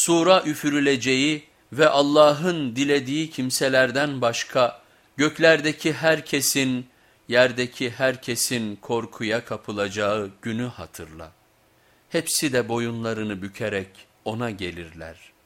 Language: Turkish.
sura üfürüleceği ve Allah'ın dilediği kimselerden başka göklerdeki herkesin, yerdeki herkesin korkuya kapılacağı günü hatırla. Hepsi de boyunlarını bükerek ona gelirler.''